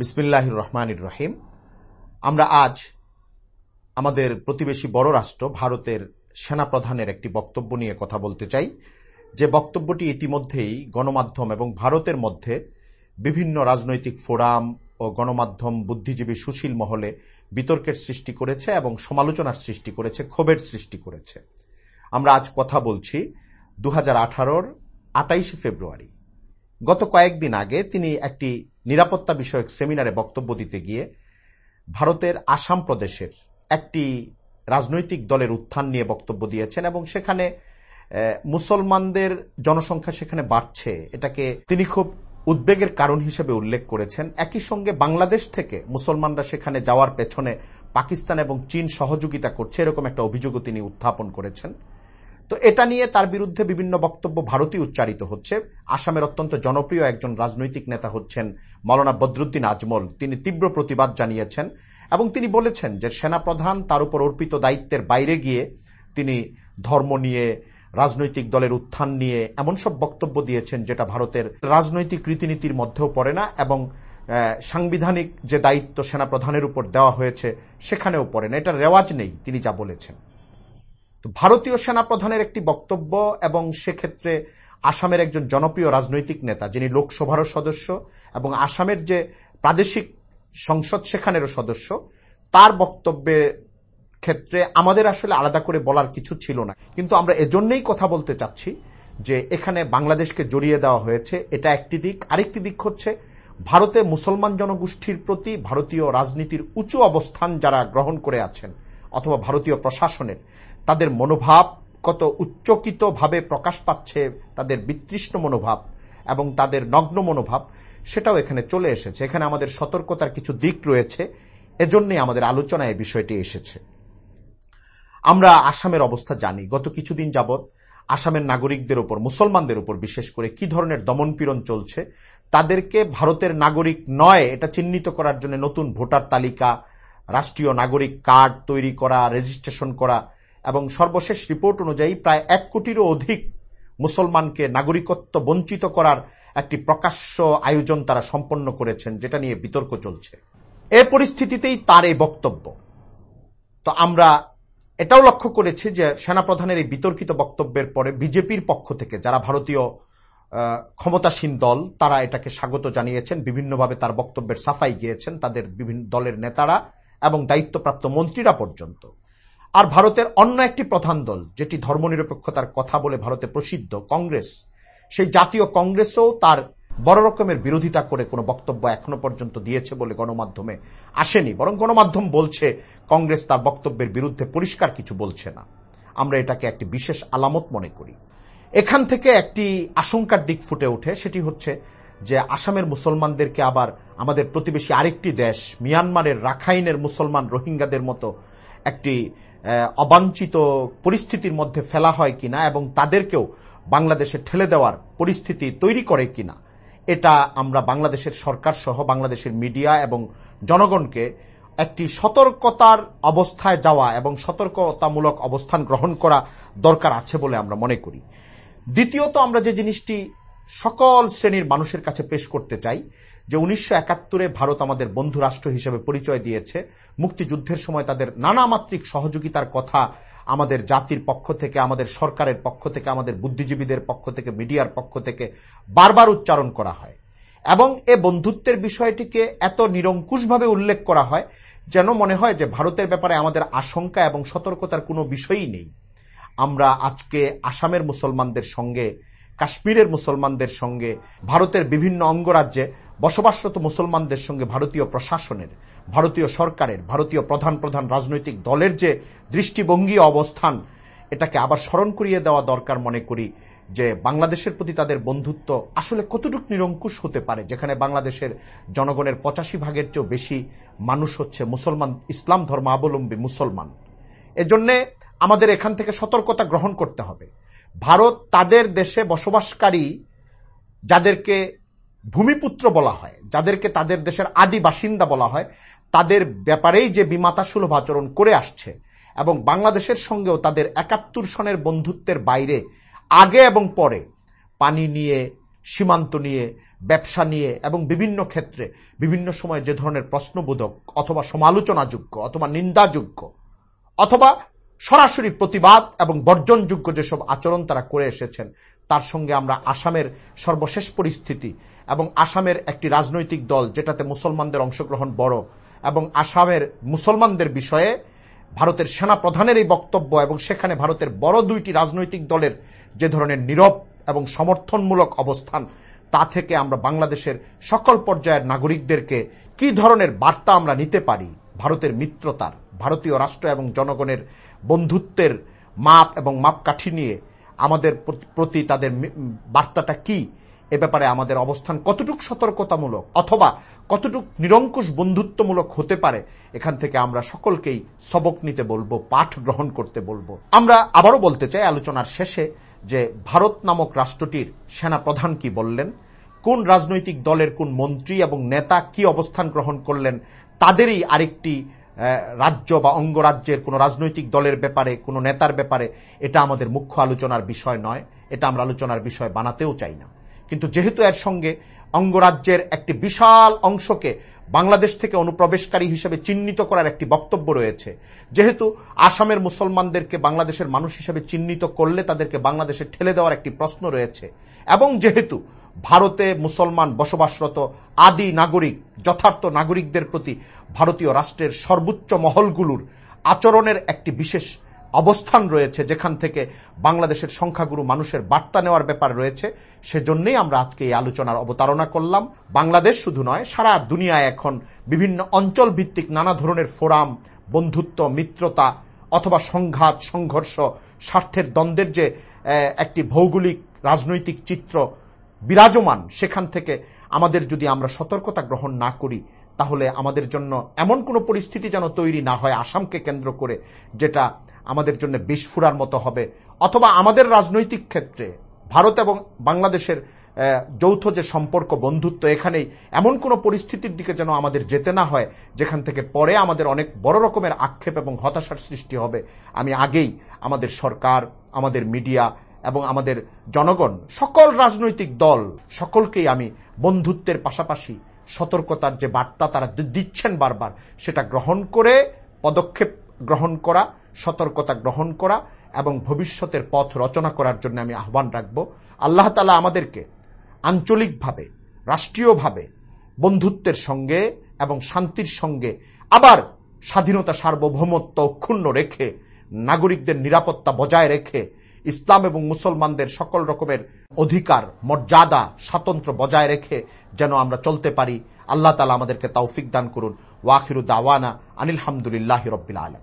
বিসমিল্লাহ রহমানির রহিম। আমরা আজ আমাদের প্রতিবেশী বড় রাষ্ট্র ভারতের সেনাপ্রধানের একটি বক্তব্য নিয়ে কথা বলতে চাই। যে বক্তব্যটি ইতিমধ্যেই গণমাধ্যম এবং ভারতের মধ্যে বিভিন্ন রাজনৈতিক ফোরাম ও গণমাধ্যম বুদ্ধিজীবী সুশীল মহলে বিতর্কের সৃষ্টি করেছে এবং সমালোচনার সৃষ্টি করেছে, ক্ষোভের সৃষ্টি করেছে। আমরা আজ কথা বলছি দু হাজার আঠারোর আটাইশে ফেব্রুয়ারি। গত কয়েকদিন আগে তিনি একটি নিরাপত্তা বিষয়ক সেমিনারে বক্তব্য দিতে গিয়ে ভারতের আসাম প্রদেশের একটি রাজনৈতিক দলের উত্থান নিয়ে বক্তব্য দিয়েছেন এবং সেখানে মুসলমানদের জনসংখ্যা সেখানে বাড়ছে। এটাকে তিনি খুব উদ্বেগের কারণ হিসেবে উল্লেখ করেছেন। একই সঙ্গে বাংলাদেশ থেকে মুসলমানরা সেখানে যাওয়ার পেছনে পাকিস্তান এবং চীন সহযোগিতা করছে, এরকম একটা অভিযোগও তিনি উত্থাপন করেছেন। তো এটা নিয়ে তার বিরুদ্ধে বিভিন্ন বক্তব্য ভারতীয় উচ্চারিত হচ্ছে। আসামের অত্যন্ত জনপ্রিয় একজন রাজনৈতিক নেতা হচ্ছেন মৌলানা বদরুদ্দিন আজমল। তিনি তীব্র প্রতিবাদ জানিয়েছেন এবং তিনি বলেছেন যে সেনাপ্রধান তার উপর অর্পিত দায়িত্বের বাইরে গিয়ে তিনি ধর্ম নিয়ে, রাজনৈতিক দলের উত্থান নিয়ে এমন সব বক্তব্য দিয়েছেন যেটা ভারতের রাজনৈতিক রীতিনীতির মধ্যেও পড়ে না এবং সাংবিধানিক যে দায়িত্ব সেনাপ্রধানের উপর দেওয়া হয়েছে সেখানেও পড়ে না। এটা রেওয়াজ নেই, তিনি যা বলেছেন। তো ভারতীয় সেনাপ্রধানের একটি বক্তব্য এবং সেক্ষেত্রে আসামের একজন জনপ্রিয় রাজনৈতিক নেতা, যিনি লোকসভারও সদস্য এবং আসামের যে প্রাদেশিক সংসদ সেখানেরও সদস্য, তার বক্তব্যের ক্ষেত্রে আমাদের আসলে আলাদা করে বলার কিছু ছিল না। কিন্তু আমরা এজন্যই কথা বলতে চাচ্ছি যে এখানে বাংলাদেশকে জড়িয়ে দেওয়া হয়েছে। এটা একটি দিক। আরেকটি দিক হচ্ছে ভারতে মুসলমান জনগোষ্ঠীর প্রতি ভারতীয় রাজনীতির উঁচু অবস্থান যারা গ্রহণ করে আছেন অথবা ভারতীয় প্রশাসনের তাদের মনোভাব কত উচ্চকিতভাবে প্রকাশ পাচ্ছে, তাদের বিতৃষ্ণ মনোভাব এবং তাদের নগ্ন মনোভাব, সেটাও এখানে চলে এসেছে। এখানে আমাদের সতর্কতার কিছু দিক রয়েছে। এজন্যই আমাদের আলোচনায় বিষয়টি এসেছে। আমরা আসামের অবস্থা জানি। গত কিছুদিন যাবৎ আসামের নাগরিকদের উপর, মুসলমানদের উপর বিশেষ করে কি ধরনের দমনপীড়ন চলছে, তাদেরকে ভারতের নাগরিক নয়, এটা চিহ্নিত করার জন্য নতুন ভোটার তালিকা, রাষ্ট্রীয় নাগরিক কার্ড তৈরি করা, রেজিস্ট্রেশন করা এবং সর্বশেষ রিপোর্ট অনুযায়ী প্রায় এক কোটিরও অধিক মুসলমানকে নাগরিকত্ব বঞ্চিত করার একটি প্রকাশ্য আয়োজন তারা সম্পন্ন করেছেন, যেটা নিয়ে বিতর্ক চলছে। এ পরিস্থিতিতেই তার এই বক্তব্য। তো আমরা এটাও লক্ষ্য করেছি যে সেনাপ্রধানের এই বিতর্কিত বক্তব্যের পরে বিজেপির পক্ষ থেকে যারা ভারতীয় ক্ষমতাসীন দল, তারা এটাকে স্বাগত জানিয়েছেন। বিভিন্নভাবে তার বক্তব্যের সাফাই গিয়েছেন তাদের বিভিন্ন দলের নেতারা এবং দায়িত্বপ্রাপ্ত মন্ত্রীরা পর্যন্ত। আর ভারতের অন্য একটি প্রধান দল, যেটি ধর্মনিরপেক্ষতার কথা বলে ভারতে প্রসিদ্ধ কংগ্রেস, সেই জাতীয় কংগ্রেসও তার বড় রকমের বিরোধিতা করে কোনো বক্তব্য এখনও পর্যন্ত দিয়েছে বলে গণমাধ্যমে আসেনি। বরং গণমাধ্যম বলছে, কংগ্রেস তার বক্তব্যের বিরুদ্ধে পরিষ্কার কিছু বলছে না। আমরা এটাকে একটি বিশেষ আলামত মনে করি। এখান থেকে একটি আশঙ্কার দিক ফুটে ওঠে, সেটি হচ্ছে যে আসামের মুসলমানদেরকে আবার আমাদের প্রতিবেশী আরেকটি দেশ, মিয়ানমারের রাখাইনের মুসলমান রোহিঙ্গাদের মতো একটি অবাঞ্ছিত পরিস্থিতির মধ্যে ফেলা হয় কিনা এবং তাদেরকেও বাংলাদেশে ঠেলে দেওয়ার পরিস্থিতি তৈরি করে কিনা, এটা আমরা বাংলাদেশের সরকার সহ বাংলাদেশের মিডিয়া এবং জনগণকে একটি সতর্কতার অবস্থায় যাওয়া এবং সতর্কতামূলক অবস্থান গ্রহণ করা দরকার আছে বলে আমরা মনে করি। দ্বিতীয়ত আমরা যে জিনিসটি সকল শ্রেণির মানুষের কাছে পেশ করতে চাই যে উনিশশো একাত্তরে ভারত আমাদের বন্ধু রাষ্ট্র হিসেবে পরিচয় দিয়েছে, মুক্তিযুদ্ধের সময় তাদের নানামাত্রিক সহযোগিতার কথা আমাদের জাতির পক্ষ থেকে, আমাদের সরকারের পক্ষ থেকে, আমাদের বুদ্ধিজীবীদের পক্ষ থেকে, মিডিয়ার পক্ষ থেকে বারবার উচ্চারণ করা হয়। এবং এ বন্ধুত্বের বিষয়টিকে এত নিরঙ্কুশভাবে উল্লেখ করা হয় যেন মনে হয় যে ভারতের ব্যাপারে আমাদের আশঙ্কা এবং সতর্কতার কোনো বিষয়ই নেই। আমরা আজকে আসামের মুসলমানদের সঙ্গে, কাশ্মীরের মুসলমানদের সঙ্গে, ভারতের বিভিন্ন অঙ্গরাজ্যে বসবাসরত মুসলমানদের সঙ্গে ভারতীয় প্রশাসনের, ভারতীয় সরকারের, ভারতীয় প্রধান প্রধান রাজনৈতিক দলের যে দৃষ্টিভঙ্গি অবস্থান, এটাকে আবার স্মরণ করিয়ে দেওয়া দরকার মনে করি যে বাংলাদেশের প্রতি তাদের বন্ধুত্ব আসলে কতটুক নিরঙ্কুশ হতে পারে, যেখানে বাংলাদেশের জনগণের পঁচাশি ভাগের চেয়েও বেশি মানুষ হচ্ছে মুসলমান, ইসলাম ধর্মাবলম্বী মুসলমান। এজন্যে আমাদের এখান থেকে সতর্কতা গ্রহণ করতে হবে। ভারত তাদের দেশে বসবাসকারী যাদেরকে ভূমিপুত্র বলা হয়, যাদেরকে তাদের দেশের আদি বাসিন্দা বলা হয়, তাদের ব্যাপারেই যে বিমাতা সুলভ আচরণ করে আসছে এবং বাংলাদেশের সঙ্গেও তাদের একাত্তর সনের বন্ধুত্বের বাইরে, আগে এবং পরে পানি নিয়ে, সীমান্ত নিয়ে, ব্যবসা নিয়ে এবং বিভিন্ন ক্ষেত্রে বিভিন্ন সময় যে ধরনের প্রশ্নবোধক অথবা সমালোচনাযোগ্য অথবা নিন্দাযোগ্য অথবা সরাসরি প্রতিবাদ এবং বর্জনযোগ্য যেসব আচরণ তারা করে এসেছেন তার সঙ্গে আমরা আসামের সর্বশেষ পরিস্থিতি এবং আসামের একটি রাজনৈতিক দল যেটাতে মুসলমানদের অংশগ্রহণ বড় এবং আসামের মুসলমানদের বিষয়ে ভারতের সেনা প্রধানের এই বক্তব্য এবং সেখানে ভারতের বড় দুইটি রাজনৈতিক দলের যে ধরনের নীরব এবং সমর্থনমূলক অবস্থান, তা থেকে আমরা বাংলাদেশের সকল পর্যায়ের নাগরিকদেরকে কি ধরনের বার্তা আমরা নিতে পারি? ভারতের মিত্রতার, ভারতীয় রাষ্ট্র এবং জনগণের বন্ধুত্বের মাপ এবং মাপকাঠি নিয়ে আমাদের প্রতি তাদের বার্তাটা কি? এ ব্যাপারে আমাদের অবস্থান কতটুক সতর্কতামূলক অথবা কতটুক নিরঙ্কুশ বন্ধুত্বমূলক হতে পারে, এখান থেকে আমরা সকলকেই সবক নিতে বলব, পাঠ গ্রহণ করতে বলব। আমরা আবারও বলতে চাই আলোচনার শেষে যে ভারত নামক রাষ্ট্রটির সেনা প্রধান কি বললেন, কোন রাজনৈতিক দলের কোন মন্ত্রী এবং নেতা কি অবস্থান গ্রহণ করলেন, তাদেরই আরেকটি রাজ্য বা অঙ্গরাজ্যের কোনো রাজনৈতিক দলের ব্যাপারে, কোনো নেতার ব্যাপারে, এটা আমাদের মুখ্য আলোচনার বিষয় নয়। এটা আমরা আলোচনার বিষয় বানাতেও চাই না। কিন্তু যেহেতু এর সঙ্গে অঙ্গরাজ্যের একটি বিশাল অংশকে বাংলাদেশ থেকে অনুপ্রবেশকারী হিসেবে চিহ্নিত করার একটি বক্তব্য রয়েছে, যেহেতু আসামের মুসলমানদেরকে বাংলাদেশের মানুষ হিসেবে চিহ্নিত করলে তাদেরকে বাংলাদেশে ঠেলে দেওয়ার একটি প্রশ্ন রয়েছে, এবং যেহেতু ভারতে মুসলমান বসবাসরত আদি নাগরিক, যথার্থ নাগরিকদের প্রতি ভারতীয় রাষ্ট্রের সর্বোচ্চ মহলগুলোর আচরণের একটি বিশেষ অবস্থান রয়েছে, যেখান থেকে বাংলাদেশের সংখ্যাগুরু মানুষের বার্তা নেওয়ার ব্যাপার রয়েছে। সেজন্যই আমরা আজকে এই আলোচনার অবতারণা করলাম। বাংলাদেশ শুধু নয়, সারা দুনিয়ায় এখন বিভিন্ন অঞ্চল ভিত্তিক নানা ধরনের ফোরাম, বন্ধুত্ব, মিত্রতা অথবা সংঘাত, সংঘর্ষ, স্বার্থের দ্বন্দ্বের যে একটি ভৌগোলিক রাজনৈতিক চিত্র বিরাজমান, সেখান থেকে আমাদের যদি আমরা সতর্কতা গ্রহণ না করি, তাহলে আমাদের জন্য এমন কোনো পরিস্থিতি যেন তৈরি না হয় আসামকে কেন্দ্র করে, যেটা আমাদের জন্য বিস্ফোরার মতো হবে। অথবা আমাদের রাজনৈতিক ক্ষেত্রে ভারত এবং বাংলাদেশের যৌথ যে সম্পর্ক, বন্ধুত্ব, এখানেই এমন কোনো পরিস্থিতির দিকে যেন আমাদের যেতে না হয়, যেখান থেকে পরে আমাদের অনেক বড় রকমের আক্ষেপ এবং হতাশার সৃষ্টি হবে। আমি আগেই আমাদের সরকার, আমাদের মিডিয়া এবং আমাদের জনগণ, সকল রাজনৈতিক দল, সকলকেই আমি বন্ধুত্বের পাশাপাশি সতর্কতার যে বার্তা তারা দিচ্ছেন বারবার, সেটা গ্রহণ করে, পদক্ষেপ গ্রহণ করা, সতর্কতা গ্রহণ করা এবং ভবিষ্যতের পথ রচনা করার জন্য আমি আহ্বান রাখব। আল্লাহ তালা আমাদেরকে আঞ্চলিকভাবে, রাষ্ট্রীয়ভাবে বন্ধুত্বের সঙ্গে এবং শান্তির সঙ্গে আবার স্বাধীনতা সার্বভৌমত্ব অক্ষুণ্ণ রেখে, নাগরিকদের নিরাপত্তা বজায় রেখে ইসলাম এবং মুসলমানদের সকল রকমের অধিকার, মর্যাদা স্বাতন্ত্র বজায় রেখে যেন আমরা চলতে পারি। আল্লাহ তালা আমাদেরকে তৌফিক দান করুন। ওয়াখিরু দাওয়ানা আনিল হামদুলিল্লাহ রব্বিল আলম